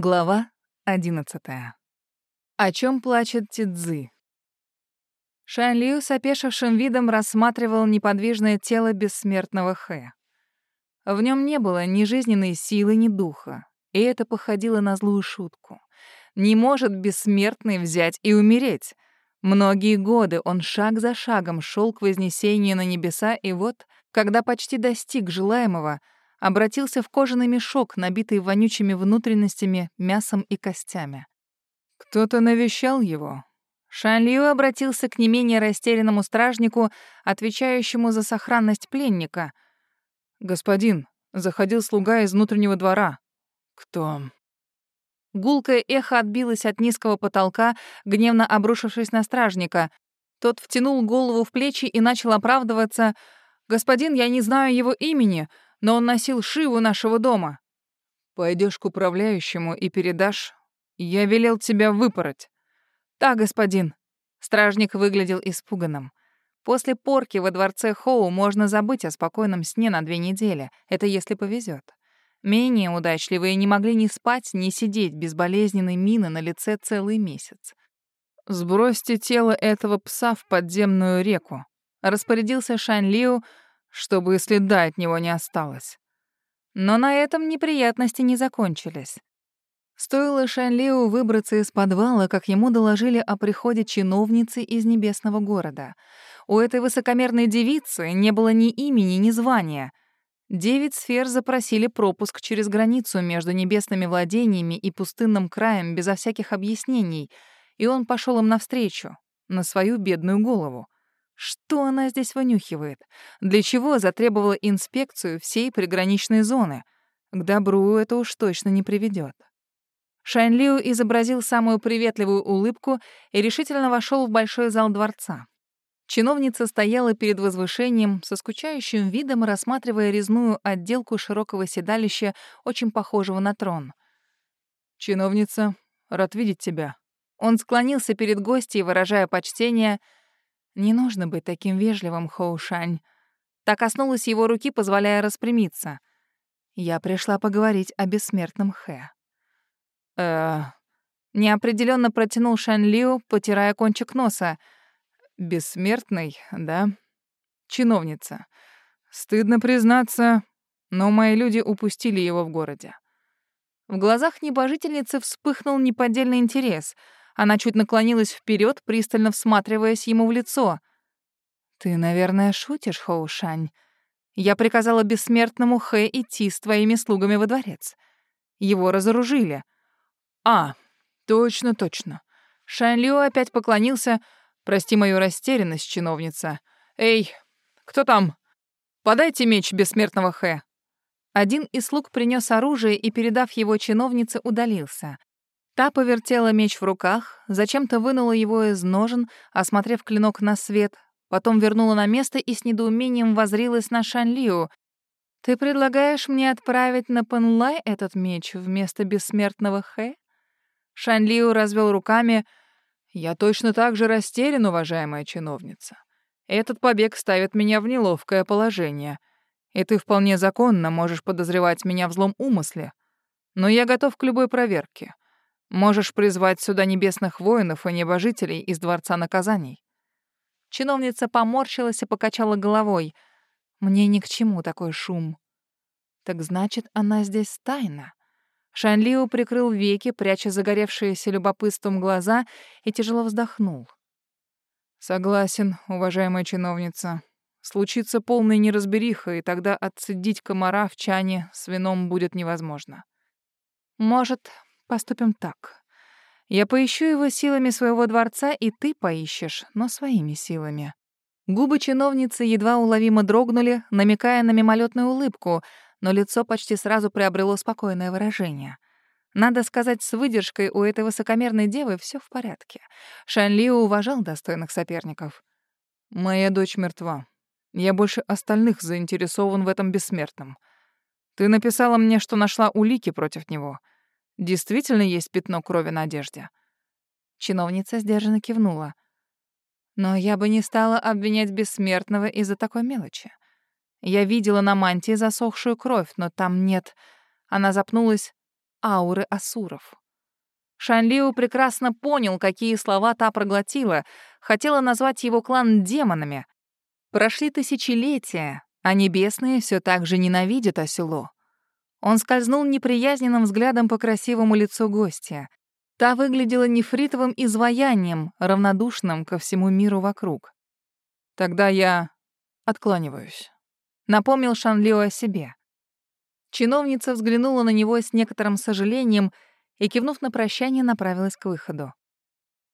Глава 11. О чем плачет Тидзы? Шан Лю с опешившим видом рассматривал неподвижное тело бессмертного Хэ. В нем не было ни жизненной силы, ни духа, и это походило на злую шутку. Не может бессмертный взять и умереть. Многие годы он шаг за шагом шел к вознесению на небеса, и вот, когда почти достиг желаемого — обратился в кожаный мешок, набитый вонючими внутренностями, мясом и костями. Кто-то навещал его. Шанлиу обратился к не менее растерянному стражнику, отвечающему за сохранность пленника. «Господин, заходил слуга из внутреннего двора». «Кто?» Гулкое эхо отбилось от низкого потолка, гневно обрушившись на стражника. Тот втянул голову в плечи и начал оправдываться. «Господин, я не знаю его имени но он носил Шиву нашего дома. Пойдешь к управляющему и передашь. Я велел тебя выпороть. Да, господин. Стражник выглядел испуганным. После порки во дворце Хоу можно забыть о спокойном сне на две недели. Это если повезет. Менее удачливые не могли ни спать, ни сидеть без болезненной мины на лице целый месяц. «Сбросьте тело этого пса в подземную реку», — распорядился Шань Лиу, чтобы и следа от него не осталось. Но на этом неприятности не закончились. Стоило Шанлиу выбраться из подвала, как ему доложили о приходе чиновницы из небесного города. У этой высокомерной девицы не было ни имени, ни звания. Девять сфер запросили пропуск через границу между небесными владениями и пустынным краем безо всяких объяснений, и он пошел им навстречу, на свою бедную голову. Что она здесь вынюхивает? Для чего затребовала инспекцию всей приграничной зоны? К добру это уж точно не приведет. Шанлиу изобразил самую приветливую улыбку и решительно вошел в большой зал дворца. Чиновница стояла перед возвышением со скучающим видом, рассматривая резную отделку широкого седалища, очень похожего на трон. «Чиновница, рад видеть тебя». Он склонился перед гостьей, выражая почтение — не нужно быть таким вежливым, Хоушань. Так коснулась его руки, позволяя распрямиться. Я пришла поговорить о бессмертном Хэ. Э, неопределенно протянул Шань Лиу, потирая кончик носа. Бессмертный, да? Чиновница. Стыдно признаться, но мои люди упустили его в городе. В глазах небожительницы вспыхнул неподдельный интерес — она чуть наклонилась вперед, пристально всматриваясь ему в лицо. «Ты, наверное, шутишь, Хоушань. Я приказала бессмертному Хэ идти с твоими слугами во дворец. Его разоружили». «А, точно, точно». Шань Лю опять поклонился. «Прости мою растерянность, чиновница. Эй, кто там? Подайте меч бессмертного Хэ». Один из слуг принес оружие и, передав его чиновнице, удалился. Та повертела меч в руках, зачем-то вынула его из ножен, осмотрев клинок на свет, потом вернула на место и с недоумением возрилась на Шанлиу. «Ты предлагаешь мне отправить на Панлай этот меч вместо бессмертного Хэ?» Шанлиу развел руками. «Я точно так же растерян, уважаемая чиновница. Этот побег ставит меня в неловкое положение, и ты вполне законно можешь подозревать меня в злом умысле. Но я готов к любой проверке». Можешь призвать сюда небесных воинов и небожителей из Дворца Наказаний». Чиновница поморщилась и покачала головой. «Мне ни к чему такой шум». «Так значит, она здесь тайна». Шанлиу прикрыл веки, пряча загоревшиеся любопытством глаза, и тяжело вздохнул. «Согласен, уважаемая чиновница. Случится полная неразбериха, и тогда отцедить комара в чане с вином будет невозможно. Может, Поступим так. Я поищу его силами своего дворца, и ты поищешь, но своими силами». Губы чиновницы едва уловимо дрогнули, намекая на мимолетную улыбку, но лицо почти сразу приобрело спокойное выражение. Надо сказать, с выдержкой у этой высокомерной девы все в порядке. Шанлио уважал достойных соперников. «Моя дочь мертва. Я больше остальных заинтересован в этом бессмертном. Ты написала мне, что нашла улики против него. Действительно есть пятно крови на одежде?» Чиновница сдержанно кивнула. «Но я бы не стала обвинять бессмертного из-за такой мелочи. Я видела на мантии засохшую кровь, но там нет...» Она запнулась. ауры асуров. Шанлиу прекрасно понял, какие слова та проглотила, хотела назвать его клан демонами. Прошли тысячелетия, а небесные все так же ненавидят Асюло. Он скользнул неприязненным взглядом по красивому лицу гостя. Та выглядела нефритовым изваянием, равнодушным ко всему миру вокруг. «Тогда я откланиваюсь», — напомнил Шанлио о себе. Чиновница взглянула на него с некоторым сожалением и, кивнув на прощание, направилась к выходу.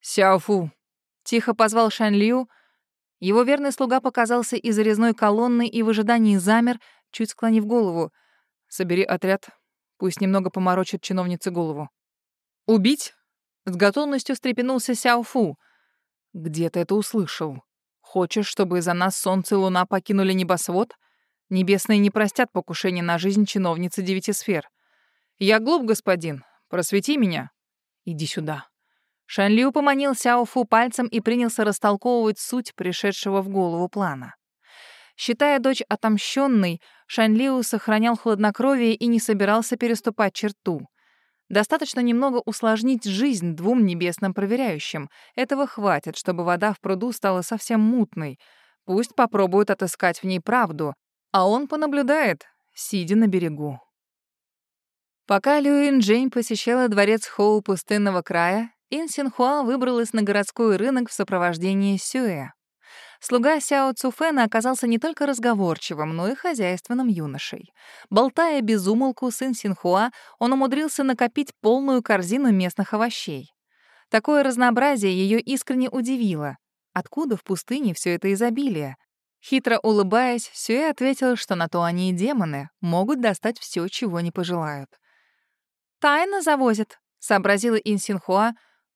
«Сяофу!» — тихо позвал Шанлиу. Его верный слуга показался из резной колонны и в ожидании замер, чуть склонив голову. «Собери отряд, пусть немного поморочит чиновнице голову». «Убить?» — с готовностью встрепенулся Сяофу. «Где ты это услышал? Хочешь, чтобы из-за нас солнце и луна покинули небосвод? Небесные не простят покушения на жизнь чиновницы девяти сфер. Я глуп, господин, просвети меня. Иди сюда». Шанлю поманил Сяофу пальцем и принялся растолковывать суть пришедшего в голову плана. Считая дочь отомщенной, Шанлиу сохранял хладнокровие и не собирался переступать черту. Достаточно немного усложнить жизнь двум небесным проверяющим. Этого хватит, чтобы вода в пруду стала совсем мутной. Пусть попробуют отыскать в ней правду, а он понаблюдает, сидя на берегу. Пока Люин Джейн посещала дворец Хоу пустынного края, Ин Синхуа выбралась на городской рынок в сопровождении Сюэ. Слуга Сяо Цуфена оказался не только разговорчивым, но и хозяйственным юношей. Болтая без умолку сын Синхуа, он умудрился накопить полную корзину местных овощей. Такое разнообразие ее искренне удивило. Откуда в пустыне все это изобилие? Хитро улыбаясь, Сюэ ответил, что на то они и демоны, могут достать все, чего не пожелают. «Тайно завозят», — сообразила Инсинхуа.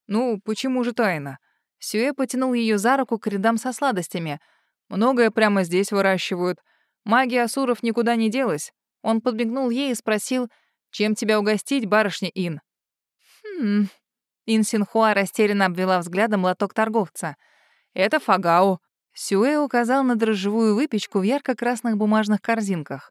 «Ну, почему же тайно? Сюэ потянул ее за руку к рядам со сладостями. Многое прямо здесь выращивают. Магия Асуров никуда не делась. Он подмигнул ей и спросил, «Чем тебя угостить, барышня Ин?» «Хм...» Ин Синхуа растерянно обвела взглядом лоток торговца. «Это фагао». Сюэ указал на дрожжевую выпечку в ярко-красных бумажных корзинках.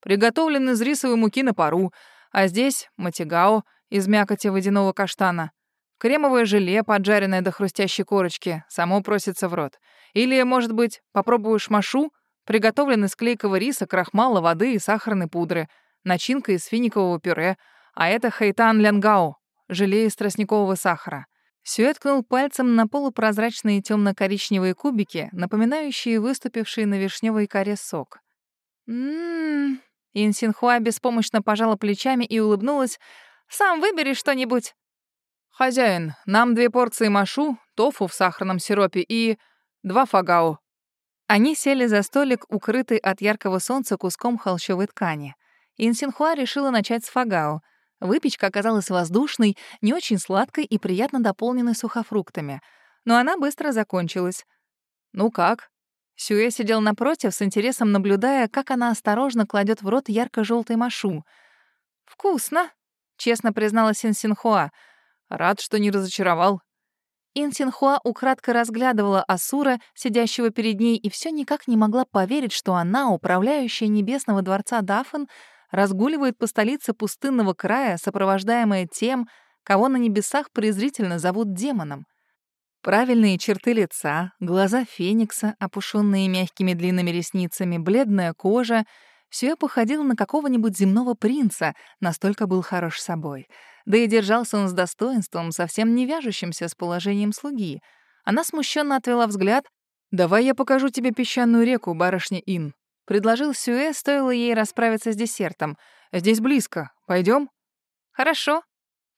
«Приготовлен из рисовой муки на пару, а здесь матигао из мякоти водяного каштана. Кремовое желе, поджаренное до хрустящей корочки, само просится в рот. Или, может быть, попробуешь машу, приготовленный из клейкого риса, крахмала, воды и сахарной пудры, начинка из финикового пюре, а это хайтан лянгао, желе из тростникового сахара. Сюэ ткнул пальцем на полупрозрачные темно-коричневые кубики, напоминающие выступивший на вишневой коре сок. «М-м-м...» Инсинхуа беспомощно пожала плечами и улыбнулась. «Сам выбери что-нибудь». «Хозяин, нам две порции машу, тофу в сахарном сиропе и два фагао». Они сели за столик, укрытый от яркого солнца куском холщовой ткани. Инсинхуа решила начать с фагао. Выпечка оказалась воздушной, не очень сладкой и приятно дополненной сухофруктами. Но она быстро закончилась. «Ну как?» Сюэ сидел напротив, с интересом наблюдая, как она осторожно кладет в рот ярко желтый машу. «Вкусно», — честно призналась Инсинхуа. Рад, что не разочаровал. Инсинхуа украдко разглядывала Асура, сидящего перед ней, и все никак не могла поверить, что она, управляющая небесного дворца Дафн, разгуливает по столице пустынного края, сопровождаемая тем, кого на небесах презрительно зовут демоном. Правильные черты лица, глаза феникса, опушенные мягкими длинными ресницами, бледная кожа — все походило на какого-нибудь земного принца, настолько был хорош собой — да и держался он с достоинством, совсем не вяжущимся с положением слуги. Она смущенно отвела взгляд. «Давай я покажу тебе песчаную реку, барышня Ин», — предложил Сюэ, стоило ей расправиться с десертом. «Здесь близко. Пойдем? «Хорошо».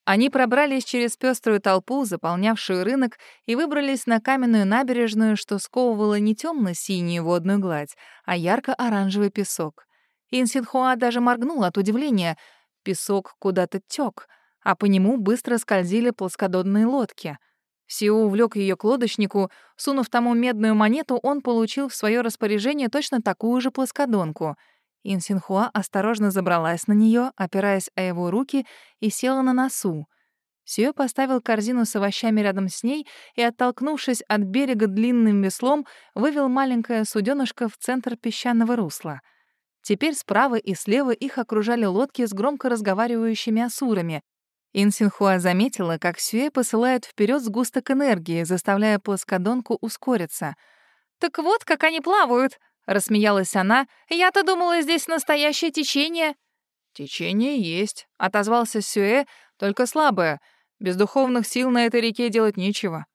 Они пробрались через пеструю толпу, заполнявшую рынок, и выбрались на каменную набережную, что сковывала не темно-синюю водную гладь, а ярко-оранжевый песок. Инсинхуа даже моргнул от удивления. Песок куда-то тек, а по нему быстро скользили плоскодонные лодки. Сиу увлек ее к лодочнику, сунув тому медную монету, он получил в свое распоряжение точно такую же плоскодонку. Инсинхуа осторожно забралась на нее, опираясь о его руки, и села на носу. Сио поставил корзину с овощами рядом с ней и, оттолкнувшись от берега длинным веслом, вывел маленькое суденышко в центр песчаного русла — Теперь справа и слева их окружали лодки с громко разговаривающими асурами. Инсинхуа заметила, как Сюэ посылает вперед сгусток энергии, заставляя плоскодонку ускориться. «Так вот, как они плавают!» — рассмеялась она. «Я-то думала, здесь настоящее течение». «Течение есть», — отозвался Сюэ, — «только слабое. Без духовных сил на этой реке делать нечего».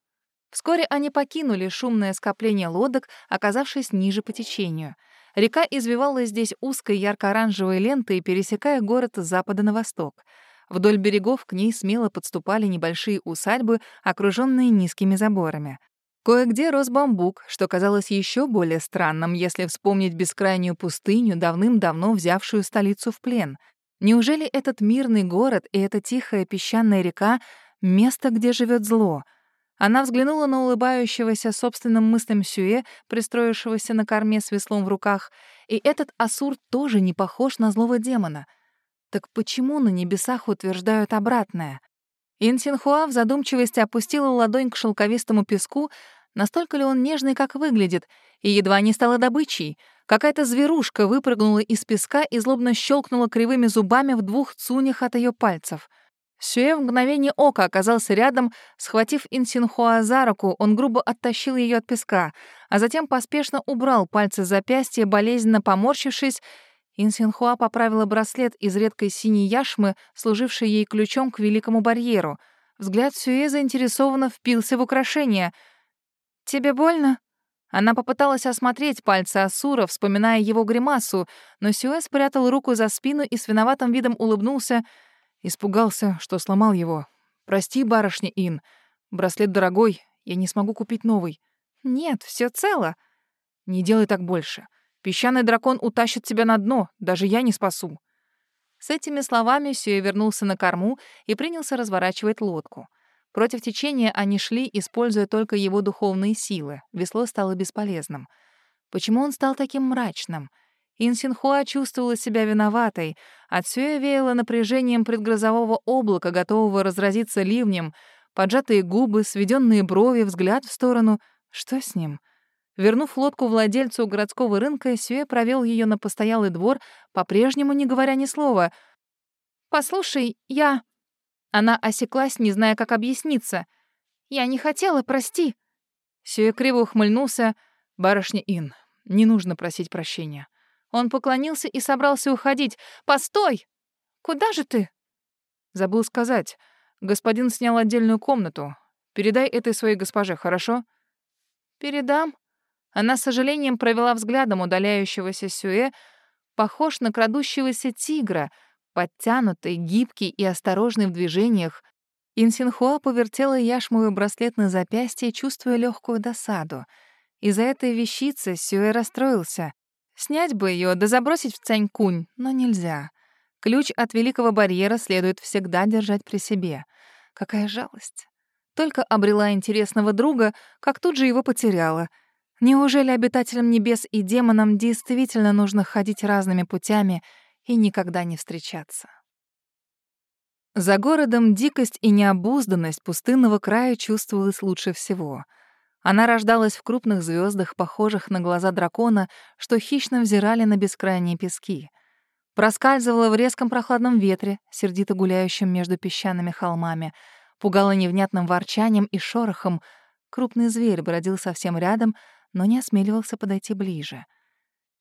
Вскоре они покинули шумное скопление лодок, оказавшись ниже по течению. Река извивалась здесь узкой ярко-оранжевой лентой, пересекая город с запада на восток. Вдоль берегов к ней смело подступали небольшие усадьбы, окруженные низкими заборами. Кое-где рос бамбук, что казалось еще более странным, если вспомнить бескрайнюю пустыню, давным-давно взявшую столицу в плен. Неужели этот мирный город и эта тихая песчаная река — место, где живет зло? Она взглянула на улыбающегося собственным мыслям Сюэ, пристроившегося на корме с веслом в руках, и этот Асур тоже не похож на злого демона. Так почему на небесах утверждают обратное? Инсинхуа в задумчивости опустила ладонь к шелковистому песку, настолько ли он нежный, как выглядит, и едва не стала добычей. Какая-то зверушка выпрыгнула из песка и злобно щелкнула кривыми зубами в двух цунях от ее пальцев. Сюэ в мгновение ока оказался рядом, схватив Инсинхуа за руку, он грубо оттащил ее от песка, а затем поспешно убрал пальцы запястья, болезненно поморщившись, Инсинхуа поправила браслет из редкой синей яшмы, служившей ей ключом к великому барьеру. Взгляд Сюэ заинтересованно впился в украшение. «Тебе больно?» Она попыталась осмотреть пальцы Асура, вспоминая его гримасу, но Сюэ спрятал руку за спину и с виноватым видом улыбнулся. Испугался, что сломал его. «Прости, барышня Ин. Браслет дорогой, я не смогу купить новый». «Нет, все цело». «Не делай так больше. Песчаный дракон утащит тебя на дно, даже я не спасу». С этими словами Сюэ вернулся на корму и принялся разворачивать лодку. Против течения они шли, используя только его духовные силы. Весло стало бесполезным. Почему он стал таким мрачным? Инсинхуа чувствовала себя виноватой. От Сюэ веяло напряжением предгрозового облака, готового разразиться ливнем. Поджатые губы, сведенные брови, взгляд в сторону. Что с ним? — Вернув лодку владельцу городского рынка, Сюэ провел ее на постоялый двор, по-прежнему не говоря ни слова. «Послушай, я...» Она осеклась, не зная, как объясниться. «Я не хотела, прости». Сюэ криво ухмыльнулся. «Барышня Ин, не нужно просить прощения». Он поклонился и собрался уходить. «Постой! Куда же ты?» Забыл сказать. Господин снял отдельную комнату. Передай этой своей госпоже, хорошо? Передам. Она с сожалением провела взглядом удаляющегося Сюэ, похож на крадущегося тигра, подтянутый, гибкий и осторожный в движениях. Инсинхуа повертела яшмовый браслет на запястье, чувствуя легкую досаду. Из-за этой вещицы Сюэ расстроился. Снять бы ее, да забросить в Цанькунь, но нельзя. Ключ от великого барьера следует всегда держать при себе. Какая жалость. Только обрела интересного друга, как тут же его потеряла — Неужели обитателям небес и демонам действительно нужно ходить разными путями и никогда не встречаться? За городом дикость и необузданность пустынного края чувствовалась лучше всего. Она рождалась в крупных звездах, похожих на глаза дракона, что хищно взирали на бескрайние пески. Проскальзывала в резком прохладном ветре, сердито гуляющем между песчаными холмами, пугала невнятным ворчанием и шорохом. Крупный зверь бродил совсем рядом — но не осмеливался подойти ближе.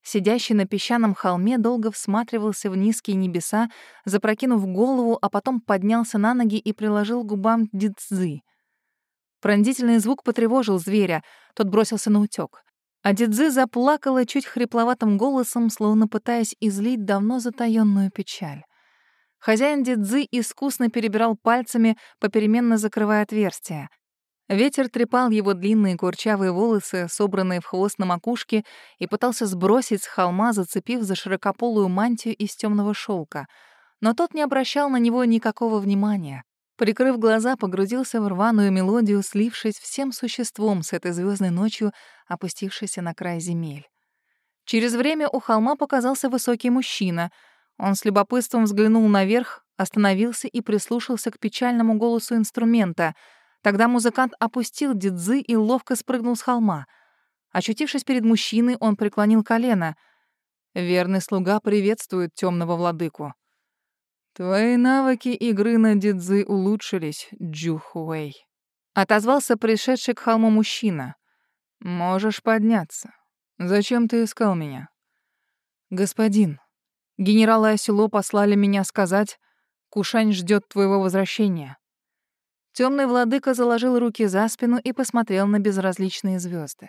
Сидящий на песчаном холме долго всматривался в низкие небеса, запрокинув голову, а потом поднялся на ноги и приложил губам дидзы. Пронзительный звук потревожил зверя, тот бросился на утёк. А Дидзы заплакала чуть хрипловатым голосом, словно пытаясь излить давно затаённую печаль. Хозяин Дидзы искусно перебирал пальцами, попеременно закрывая отверстия. Ветер трепал его длинные курчавые волосы, собранные в хвост на макушке, и пытался сбросить с холма, зацепив за широкополую мантию из темного шелка. Но тот не обращал на него никакого внимания. Прикрыв глаза, погрузился в рваную мелодию, слившись всем существом с этой звездной ночью, опустившейся на край земель. Через время у холма показался высокий мужчина. Он с любопытством взглянул наверх, остановился и прислушался к печальному голосу инструмента — Тогда музыкант опустил дидзы и ловко спрыгнул с холма. Очутившись перед мужчиной, он преклонил колено. Верный слуга приветствует темного владыку. «Твои навыки игры на дидзы улучшились, Джухуэй», — отозвался пришедший к холму мужчина. «Можешь подняться. Зачем ты искал меня?» «Господин, генерал и послали меня сказать, Кушань ждет твоего возвращения». Темный владыка заложил руки за спину и посмотрел на безразличные звезды.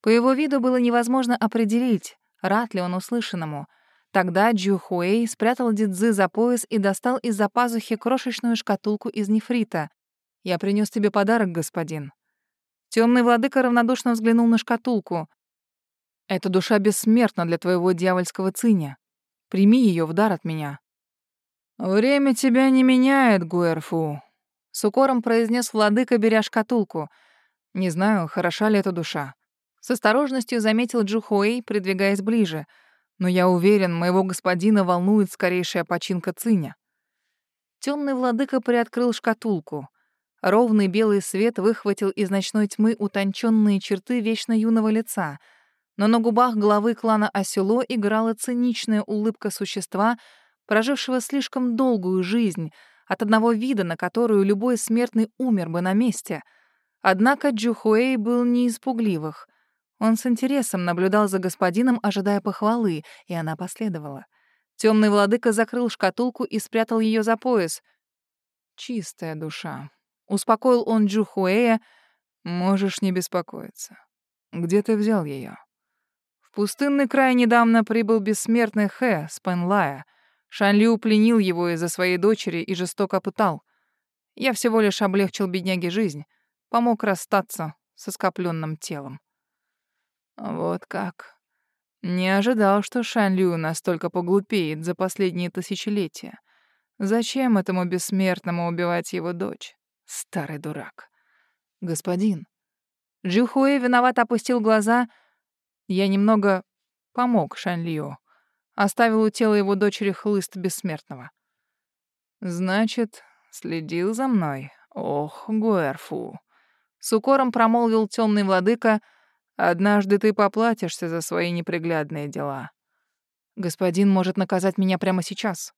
По его виду было невозможно определить, рад ли он услышанному — Тогда Джу Хуэй спрятал Дидзы за пояс и достал из-за пазухи крошечную шкатулку из нефрита. «Я принес тебе подарок, господин». Темный владыка равнодушно взглянул на шкатулку. «Эта душа бессмертна для твоего дьявольского циня. Прими ее в дар от меня». «Время тебя не меняет, Гуэрфу», — с укором произнес владыка, беря шкатулку. «Не знаю, хороша ли эта душа». С осторожностью заметил Джухуэй, придвигаясь ближе — но я уверен, моего господина волнует скорейшая починка циня. Темный владыка приоткрыл шкатулку. Ровный белый свет выхватил из ночной тьмы утонченные черты вечно юного лица, но на губах главы клана Осело играла циничная улыбка существа, прожившего слишком долгую жизнь, от одного вида, на которую любой смертный умер бы на месте. Однако Джухуэй был не из пугливых. Он с интересом наблюдал за господином, ожидая похвалы, и она последовала. Темный владыка закрыл шкатулку и спрятал ее за пояс. «Чистая душа», — успокоил он Джухуэя. «Можешь не беспокоиться. Где ты взял ее? В пустынный край недавно прибыл бессмертный Хэ с Пенлая. Шанлю пленил его из-за своей дочери и жестоко пытал. Я всего лишь облегчил бедняге жизнь, помог расстаться со скопленным телом. Вот как. Не ожидал, что Шанлю настолько поглупеет за последние тысячелетия. Зачем этому бессмертному убивать его дочь? Старый дурак. Господин. Джухуэ виноват опустил глаза. Я немного помог Шанлю. Оставил у тела его дочери хлыст бессмертного. Значит, следил за мной. Ох, Гуэрфу. С укором промолвил темный владыка — Однажды ты поплатишься за свои неприглядные дела. Господин может наказать меня прямо сейчас.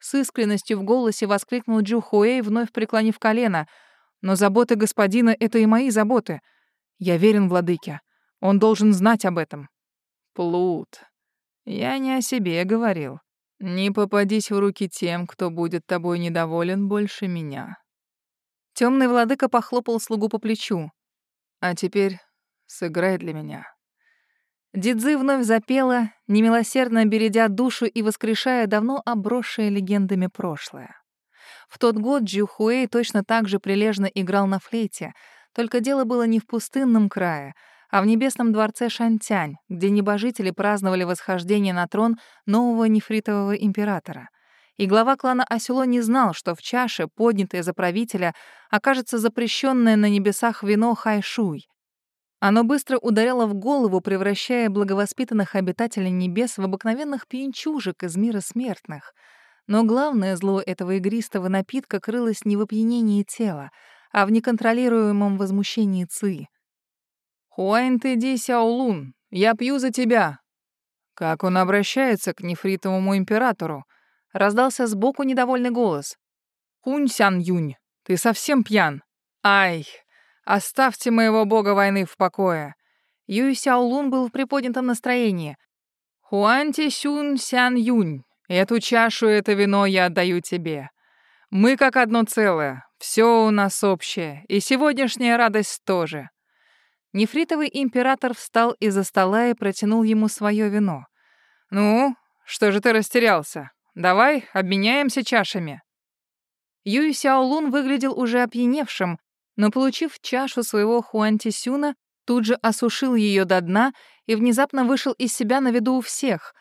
С искренностью в голосе воскликнул Джу Хуэй, вновь преклонив колено. Но заботы господина — это и мои заботы. Я верен владыке. Он должен знать об этом. Плут. Я не о себе говорил. Не попадись в руки тем, кто будет тобой недоволен больше меня. Темный владыка похлопал слугу по плечу. А теперь Сыграй для меня». Дидзы вновь запела, немилосердно бередя душу и воскрешая давно обросшее легендами прошлое. В тот год Джухуэй точно так же прилежно играл на флейте, только дело было не в пустынном крае, а в небесном дворце Шантянь, где небожители праздновали восхождение на трон нового нефритового императора. И глава клана Асюло не знал, что в чаше, поднятой за правителя, окажется запрещенное на небесах вино Хайшуй, оно быстро ударяло в голову, превращая благовоспитанных обитателей небес в обыкновенных пьянчужек из мира смертных. Но главное зло этого игристого напитка крылось не в опьянении тела, а в неконтролируемом возмущении Ци. «Хуань ты ди Сяолун, я пью за тебя!» Как он обращается к нефритовому императору? Раздался сбоку недовольный голос. «Хунь Сян Юнь, ты совсем пьян!» «Ай, Оставьте моего бога войны в покое. Юй Сяолун был в приподнятом настроении. Хуанти Сюн Сян Юнь, эту чашу это вино я отдаю тебе. Мы как одно целое, все у нас общее, и сегодняшняя радость тоже. Нефритовый император встал из-за стола и протянул ему свое вино. «Ну, что же ты растерялся? Давай обменяемся чашами». Юй Сяолун выглядел уже опьяневшим, но, получив чашу своего Хуантисюна, тут же осушил ее до дна и внезапно вышел из себя на виду у всех.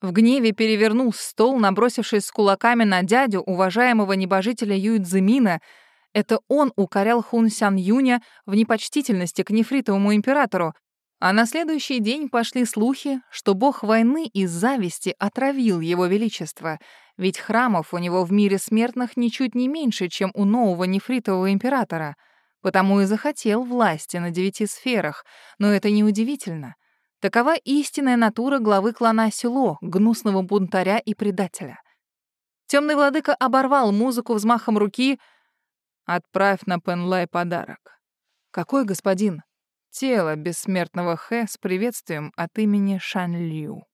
В гневе перевернул стол, набросившись с кулаками на дядю, уважаемого небожителя Юйцзимина. Это он укорял Хун Сян Юня в непочтительности к нефритовому императору, а на следующий день пошли слухи, что бог войны из зависти отравил его величество, ведь храмов у него в мире смертных ничуть не меньше, чем у нового нефритового императора — Потому и захотел власти на девяти сферах, но это неудивительно. Такова истинная натура главы клана Сюло, гнусного бунтаря и предателя. Темный владыка оборвал музыку взмахом руки. «Отправь на Пенлай подарок». «Какой господин?» «Тело бессмертного Хэ с приветствием от имени Шан Лью».